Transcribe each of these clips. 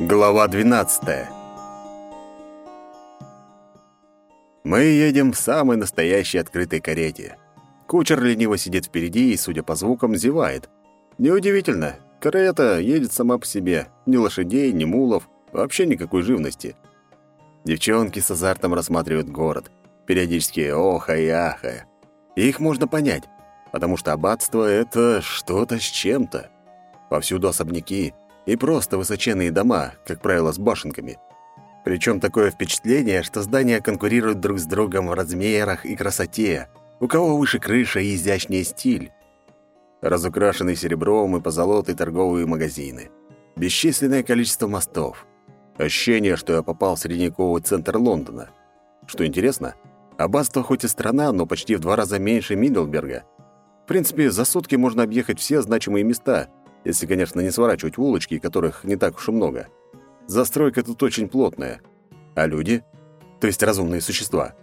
Глава 12. Мы едем в самой настоящей открытой карете. Кучер лениво сидит впереди и, судя по звукам, зевает. Неудивительно, карета едет сама по себе. Ни лошадей, ни мулов, вообще никакой живности. Девчонки с азартом рассматривают город, периодически охая и ахая. И их можно понять, потому что аббатство — это что-то с чем-то. Повсюду особняки — и просто высоченные дома, как правило, с башенками. Причем такое впечатление, что здания конкурируют друг с другом в размерах и красоте. У кого выше крыша и изящнее стиль. Разукрашенные серебром и позолотой торговые магазины. Бесчисленное количество мостов. Ощущение, что я попал в средневековый центр Лондона. Что интересно, аббатство хоть и страна, но почти в два раза меньше Миддлберга. В принципе, за сутки можно объехать все значимые места — если, конечно, не сворачивать улочки, которых не так уж и много. Застройка тут очень плотная. А люди? То есть разумные существа.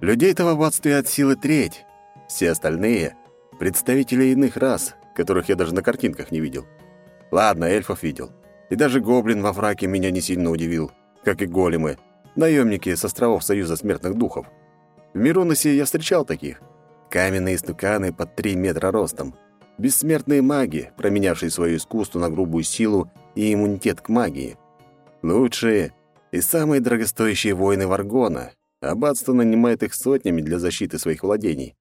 Людей-то в аббатстве от силы треть. Все остальные — представители иных рас, которых я даже на картинках не видел. Ладно, эльфов видел. И даже гоблин во фраке меня не сильно удивил, как и големы, наемники с островов Союза Смертных Духов. В Мируносе я встречал таких. Каменные стуканы под три метра ростом — Бессмертные маги, променявшие свое искусство на грубую силу и иммунитет к магии. Лучшие и самые дорогостоящие воины Варгона. Аббатство нанимает их сотнями для защиты своих владений.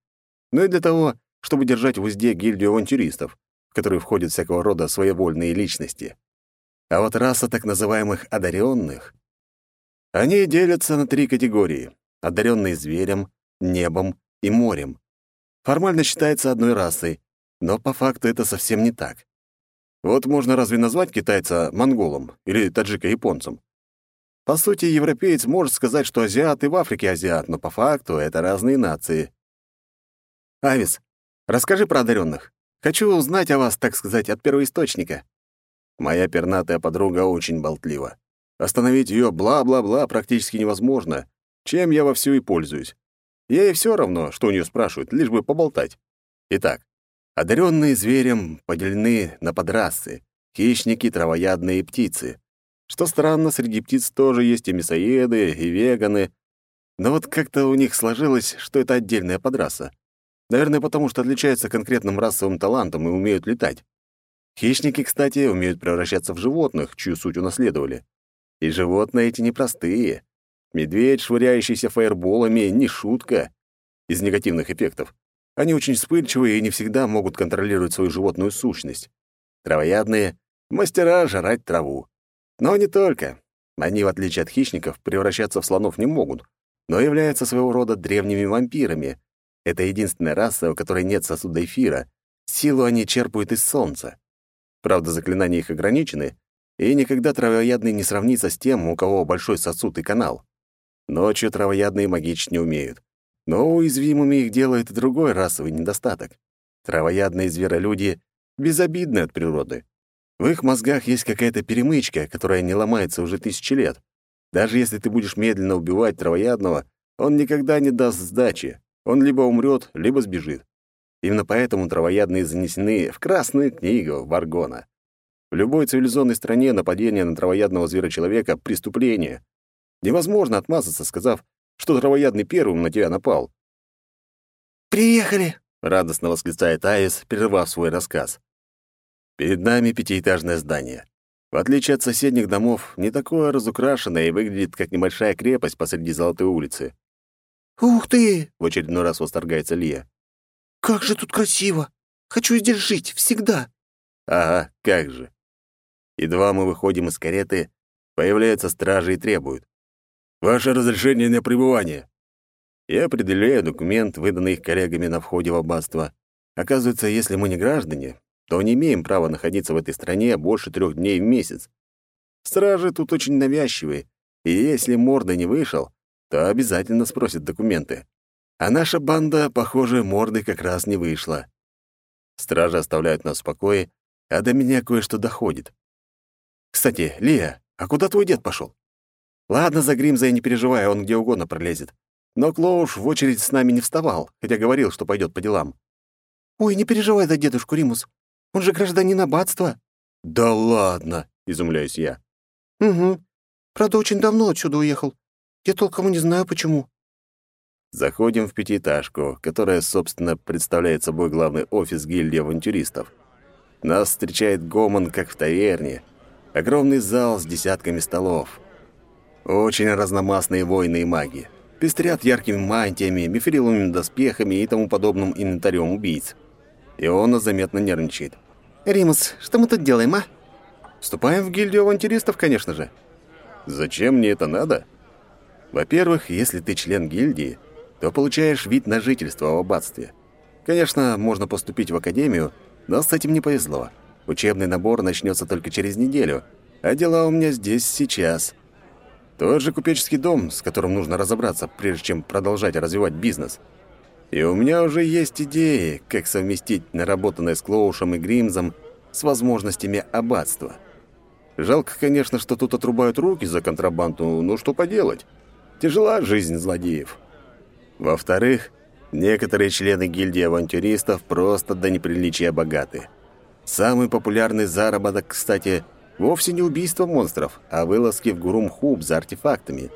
Ну и для того, чтобы держать в узде гильдию авантюристов, в которую входят всякого рода своевольные личности. А вот раса так называемых одаренных. Они делятся на три категории — одаренные зверем, небом и морем. Формально считается одной расой, но по факту это совсем не так. Вот можно разве назвать китайца монголом или таджика японцем? По сути, европеец может сказать, что азиат и в Африке азиат, но по факту это разные нации. Авис, расскажи про одаренных. Хочу узнать о вас, так сказать, от первоисточника. Моя пернатая подруга очень болтлива. Остановить ее бла-бла-бла практически невозможно, чем я вовсю и пользуюсь. Ей все равно, что у нее спрашивают, лишь бы поболтать. Итак, Одаренные зверем поделены на подрасы, хищники, травоядные птицы. Что странно, среди птиц тоже есть и мясоеды, и веганы. Но вот как-то у них сложилось, что это отдельная подраса. Наверное, потому что отличаются конкретным расовым талантом и умеют летать. Хищники, кстати, умеют превращаться в животных, чью суть унаследовали. И животные эти непростые. Медведь, швыряющийся фаерболами, не шутка. Из негативных эффектов. Они очень вспыльчивые и не всегда могут контролировать свою животную сущность. Травоядные — мастера жрать траву. Но не только. Они, в отличие от хищников, превращаться в слонов не могут, но являются своего рода древними вампирами. Это единственная раса, у которой нет сосуда эфира. Силу они черпают из солнца. Правда, заклинания их ограничены, и никогда травоядный не сравнится с тем, у кого большой сосуд и канал. Ночью травоядные магичить не умеют. Но уязвимыми их делает другой расовый недостаток. Травоядные зверолюди безобидны от природы. В их мозгах есть какая-то перемычка, которая не ломается уже тысячи лет. Даже если ты будешь медленно убивать травоядного, он никогда не даст сдачи. Он либо умрет, либо сбежит. Именно поэтому травоядные занесены в Красную книгу Варгона. В любой цивилизованной стране нападение на травоядного зверочеловека — преступление. Невозможно отмазаться, сказав, что травоядный первым на тебя напал. «Приехали!» — радостно восклицает Аис, прервав свой рассказ. Перед нами пятиэтажное здание. В отличие от соседних домов, не такое разукрашенное и выглядит как небольшая крепость посреди Золотой улицы. «Ух ты!» — в очередной раз восторгается Лия. «Как же тут красиво! Хочу здесь жить, всегда!» «Ага, как же!» Едва мы выходим из кареты, появляются стражи и требуют. Ваше разрешение на пребывание. Я определяю документ, выданный их коллегами на входе в аббатство. Оказывается, если мы не граждане, то не имеем права находиться в этой стране больше трех дней в месяц. Стражи тут очень навязчивые, и если морда не вышел, то обязательно спросят документы. А наша банда, похоже, морды как раз не вышла. Стражи оставляют нас в покое, а до меня кое-что доходит. Кстати, Лия, а куда твой дед пошел? Ладно, за Гримза я не переживаю, он где угодно пролезет. Но Клоуш в очередь с нами не вставал, хотя говорил, что пойдет по делам. «Ой, не переживай за дедушку Римус. Он же гражданин аббатства». «Да ладно!» — изумляюсь я. Угу. Правда, очень давно отсюда уехал. Я толком не знаю, почему. Заходим в пятиэтажку, которая, собственно, представляет собой главный офис гильдии авантюристов. Нас встречает гомон, как в таверне. Огромный зал с десятками столов. Очень разномастные воины и маги. Пестрят яркими мантиями, мифриловыми доспехами и тому подобным инвентарем убийц. Иона заметно нервничает. «Римус, что мы тут делаем, а?» «Вступаем в гильдию авантюристов, конечно же». «Зачем мне это надо?» «Во-первых, если ты член гильдии, то получаешь вид на жительство в аббатстве. Конечно, можно поступить в академию, но с этим не повезло. Учебный набор начнется только через неделю, а дела у меня здесь сейчас. Тот же купеческий дом, с которым нужно разобраться, прежде чем продолжать развивать бизнес. И у меня уже есть идеи, как совместить наработанное с Клоушем и Гримзом с возможностями аббатства. Жалко, конечно, что тут отрубают руки за контрабанду, но что поделать? Тяжела жизнь злодеев. Во-вторых, некоторые члены гильдии авантюристов просто до неприличия богаты. Самый популярный заработок, кстати, вовсе не убийство монстров, а вылазки в Гурум-Хуб за артефактами.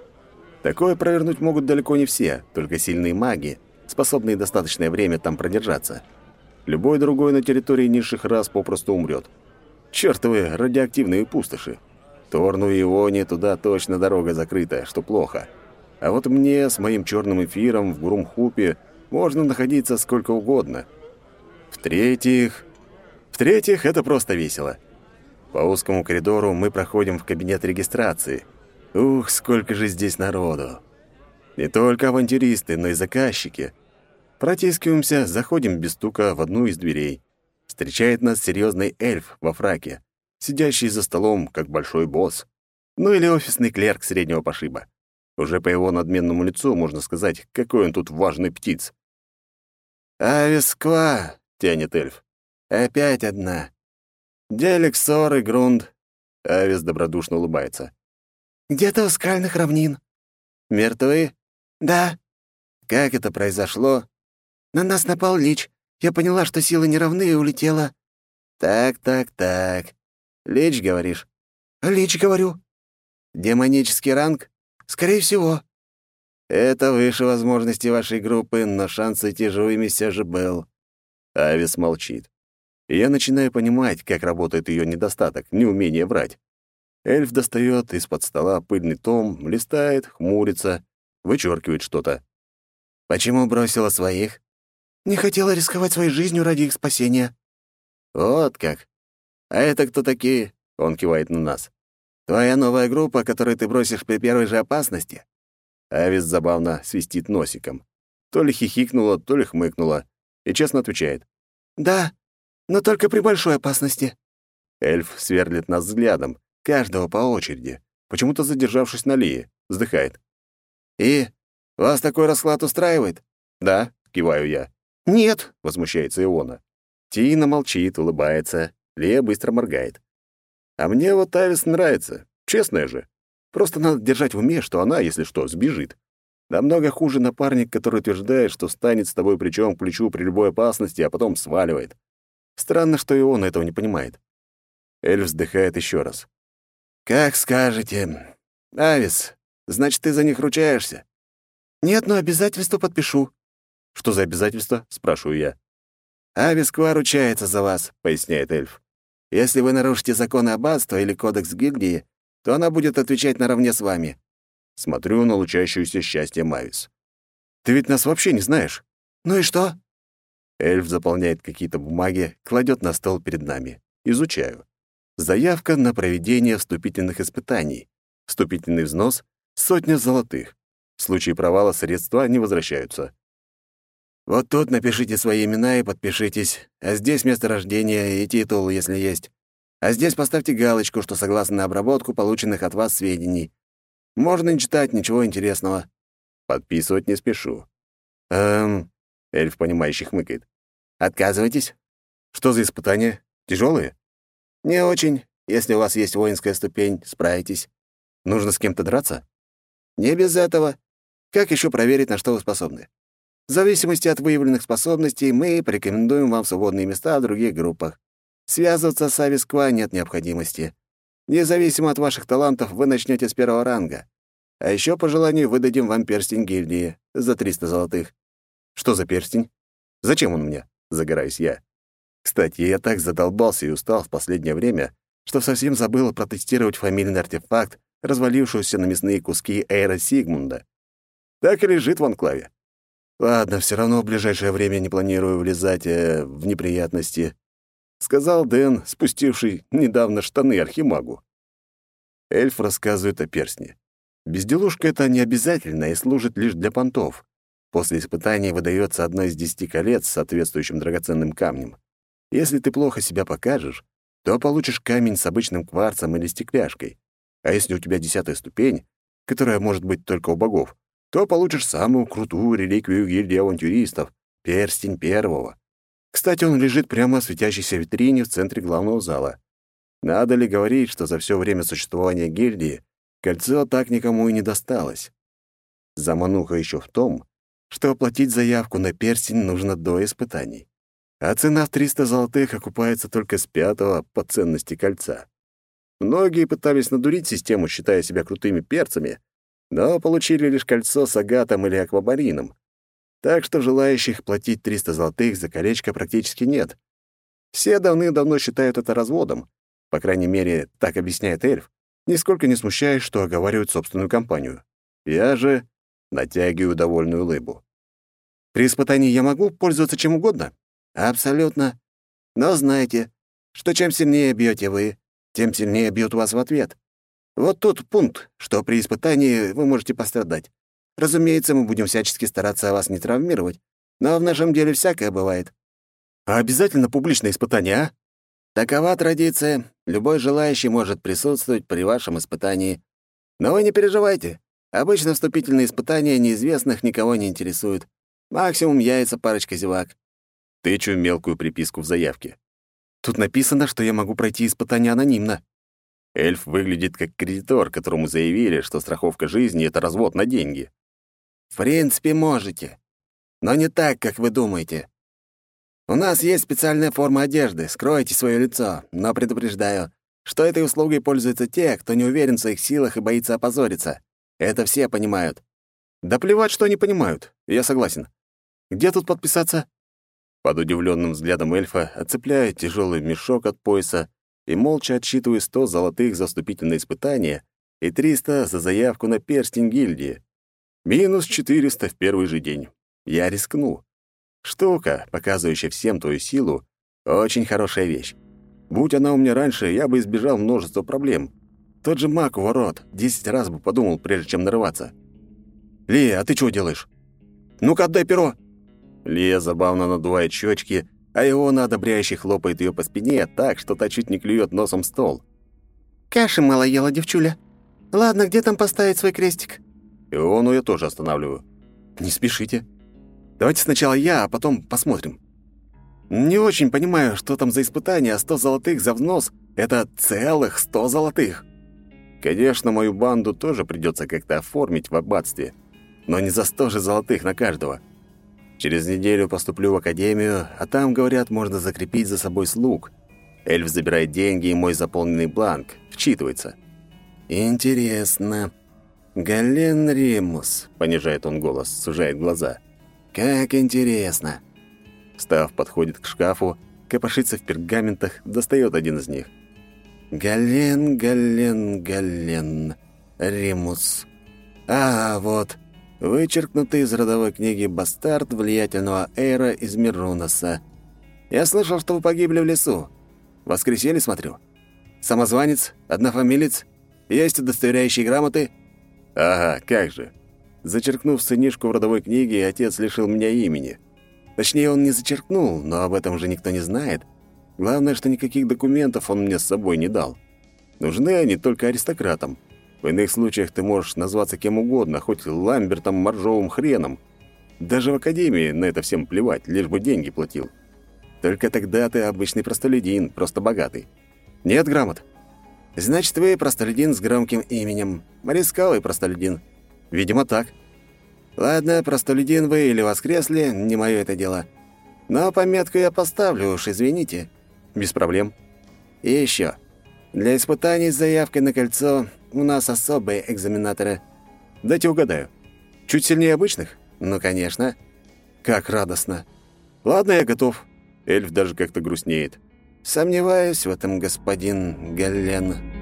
Такое провернуть могут далеко не все, только сильные маги, способные достаточное время там продержаться. Любой другой на территории низших рас попросту умрет. Чертовы радиоактивные пустоши. Торну и Ионе туда точно дорога закрыта, что плохо. А вот мне с моим черным эфиром в Грумхупе можно находиться сколько угодно. В-третьих... В-третьих, это просто весело. По узкому коридору мы проходим в кабинет регистрации. Ух, сколько же здесь народу. Не только авантюристы, но и заказчики. Протискиваемся, заходим без стука в одну из дверей. Встречает нас серьезный эльф во фраке, сидящий за столом, как большой босс. Ну или офисный клерк среднего пошиба. Уже по его надменному лицу можно сказать, какой он тут важный птиц. «Ависква!» — тянет эльф. «Опять одна. Делексор и Грунд». Авис добродушно улыбается. «Где-то у скальных равнин». «Мертвы?» «Да». «Как это произошло?» «На нас напал Лич. Я поняла, что силы не равны и улетела». «Так, так, так. Лич, говоришь?» «Лич, говорю». «Демонический ранг?» Скорее всего. Это выше возможностей вашей группы, но шанс идти живыми все же был. Авис молчит. Я начинаю понимать, как работает ее недостаток, неумение врать. Эльф достает из-под стола пыльный том, листает, хмурится, вычеркивает что-то. «Почему бросила своих?» «Не хотела рисковать своей жизнью ради их спасения». «Вот как. А это кто такие?» — он кивает на нас. Твоя новая группа, которую ты бросишь при первой же опасности?» Авис забавно свистит носиком. То ли хихикнула, то ли хмыкнула. И честно отвечает. «Да, но только при большой опасности». Эльф сверлит нас взглядом, каждого по очереди, почему-то задержавшись на Лии, вздыхает. «И? Вас такой расклад устраивает?» «Да», — киваю я. «Нет», — возмущается Иона. Тина молчит, улыбается, Лия быстро моргает. А мне вот Авис нравится, честная же. Просто надо держать в уме, что она, если что, сбежит. Намного хуже напарник, который утверждает, что станет с тобой плечом к плечу при любой опасности, а потом сваливает. Странно, что и он этого не понимает. Эльф вздыхает еще раз. «Как скажете. Авис, значит, ты за них ручаешься?» «Нет, но обязательство подпишу». «Что за обязательство?» — спрашиваю я. «Авис Ква ручается за вас», — поясняет эльф. Если вы нарушите законы аббатства или кодекс гильдии, то она будет отвечать наравне с вами». Смотрю на лучащуюся счастье Мавис. «Ты ведь нас вообще не знаешь?» «Ну и что?» Эльф заполняет какие-то бумаги, кладет на стол перед нами. Изучаю. Заявка на проведение вступительных испытаний. Вступительный взнос — сотня золотых. В случае провала средства не возвращаются. Вот тут напишите свои имена и подпишитесь, а здесь место рождения и титул, если есть. А здесь поставьте галочку, что согласны на обработку полученных от вас сведений. Можно не читать, ничего интересного. Подписывать не спешу. Эм, эльф, понимающий, хмыкает. Отказывайтесь? Что за испытания? Тяжелые? Не очень. Если у вас есть воинская ступень, справитесь. Нужно с кем-то драться? Не без этого. Как еще проверить, на что вы способны? В зависимости от выявленных способностей мы порекомендуем вам свободные места в других группах. Связываться с Ависква нет необходимости. Независимо от ваших талантов, вы начнете с первого ранга. А еще по желанию выдадим вам перстень гильдии за 300 золотых. Что за перстень? Зачем он мне? Загораюсь я. Кстати, я так задолбался и устал в последнее время, что совсем забыл протестировать фамильный артефакт, развалившегося на мясные куски Эйра Сигмунда. Так и лежит в анклаве. Ладно, все равно в ближайшее время не планирую влезать э, в неприятности, сказал Дэн, спустивший недавно штаны архимагу. Эльф рассказывает о перстне. Безделушка это не обязательно и служит лишь для понтов. После испытания выдается одно из десяти колец с соответствующим драгоценным камнем. Если ты плохо себя покажешь, то получишь камень с обычным кварцем или стекляшкой. А если у тебя десятая ступень, которая может быть только у богов, то получишь самую крутую реликвию гильдии авантюристов — перстень первого. Кстати, он лежит прямо в светящейся витрине в центре главного зала. Надо ли говорить, что за все время существования гильдии кольцо так никому и не досталось? Замануха еще в том, что оплатить заявку на перстень нужно до испытаний. А цена в 300 золотых окупается только с пятого по ценности кольца. Многие пытались надурить систему, считая себя крутыми перцами, но получили лишь кольцо с агатом или аквабарином. Так что желающих платить 300 золотых за колечко практически нет. Все давным-давно считают это разводом. По крайней мере, так объясняет эльф, нисколько не смущаясь, что оговаривают собственную компанию. Я же натягиваю довольную улыбу. При испытании я могу пользоваться чем угодно? Абсолютно. Но знайте, что чем сильнее бьете вы, тем сильнее бьют вас в ответ. Вот тут пункт, что при испытании вы можете пострадать. Разумеется, мы будем всячески стараться вас не травмировать, но в нашем деле всякое бывает. А обязательно публичное испытание, а? Такова традиция. Любой желающий может присутствовать при вашем испытании. Но вы не переживайте. Обычно вступительные испытания неизвестных никого не интересуют. Максимум яйца парочка зевак. Тычу мелкую приписку в заявке. Тут написано, что я могу пройти испытание анонимно. Эльф выглядит как кредитор, которому заявили, что страховка жизни — это развод на деньги. В принципе, можете. Но не так, как вы думаете. У нас есть специальная форма одежды, скройте свое лицо, но предупреждаю, что этой услугой пользуются те, кто не уверен в своих силах и боится опозориться. Это все понимают. Да плевать, что они понимают. Я согласен. Где тут подписаться? Под удивленным взглядом эльфа отцепляю тяжелый мешок от пояса и молча отсчитываю сто золотых за вступительное испытание и триста за заявку на перстень гильдии. Минус четыреста в первый же день. Я рискну. Штука, показывающая всем твою силу, очень хорошая вещь. Будь она у меня раньше, я бы избежал множества проблем. Тот же маг у ворот. Десять раз бы подумал, прежде чем нарываться. «Лия, а ты чего делаешь?» «Ну-ка, отдай перо!» Лия забавно надувает щечки, а его одобряюще хлопает ее по спине так, что та чуть не клюет носом стол. «Каши мало ела, девчуля. Ладно, где там поставить свой крестик?» И он ее тоже останавливаю. «Не спешите. Давайте сначала я, а потом посмотрим. Не очень понимаю, что там за испытание, а сто золотых за взнос — это целых сто золотых. Конечно, мою банду тоже придется как-то оформить в аббатстве, но не за сто же золотых на каждого. Через неделю поступлю в академию, а там, говорят, можно закрепить за собой слуг. Эльф забирает деньги и мой заполненный бланк, вчитывается. «Интересно. Гален Римус», — понижает он голос, сужает глаза. «Как интересно». Став подходит к шкафу, копошится в пергаментах, достает один из них. Гален, Гален, Гален, Римус. А, вот, вычеркнутый из родовой книги бастард влиятельного Эйра из Мирунаса. Я слышал, что вы погибли в лесу. Воскресенье, смотрю. Самозванец, однофамилец, есть удостоверяющие грамоты? Ага, как же. Зачеркнув сынишку в родовой книге, отец лишил меня имени. Точнее, он не зачеркнул, но об этом же никто не знает. Главное, что никаких документов он мне с собой не дал. Нужны они только аристократам. В иных случаях ты можешь назваться кем угодно, хоть Ламбертом, Моржовым хреном. Даже в академии на это всем плевать, лишь бы деньги платил. Только тогда ты обычный простолюдин, просто богатый. Нет грамот? Значит, вы простолюдин с громким именем. Рисковый простолюдин. Видимо, так. Ладно, простолюдин вы или воскресли, не мое это дело. Но пометку я поставлю уж, извините. Без проблем. И еще. Для испытаний с заявкой на кольцо у нас особые экзаменаторы. Дайте угадаю. Чуть сильнее обычных? Ну, конечно. Как радостно. Ладно, я готов. Эльф даже как-то грустнеет. Сомневаюсь в этом, господин Галлен.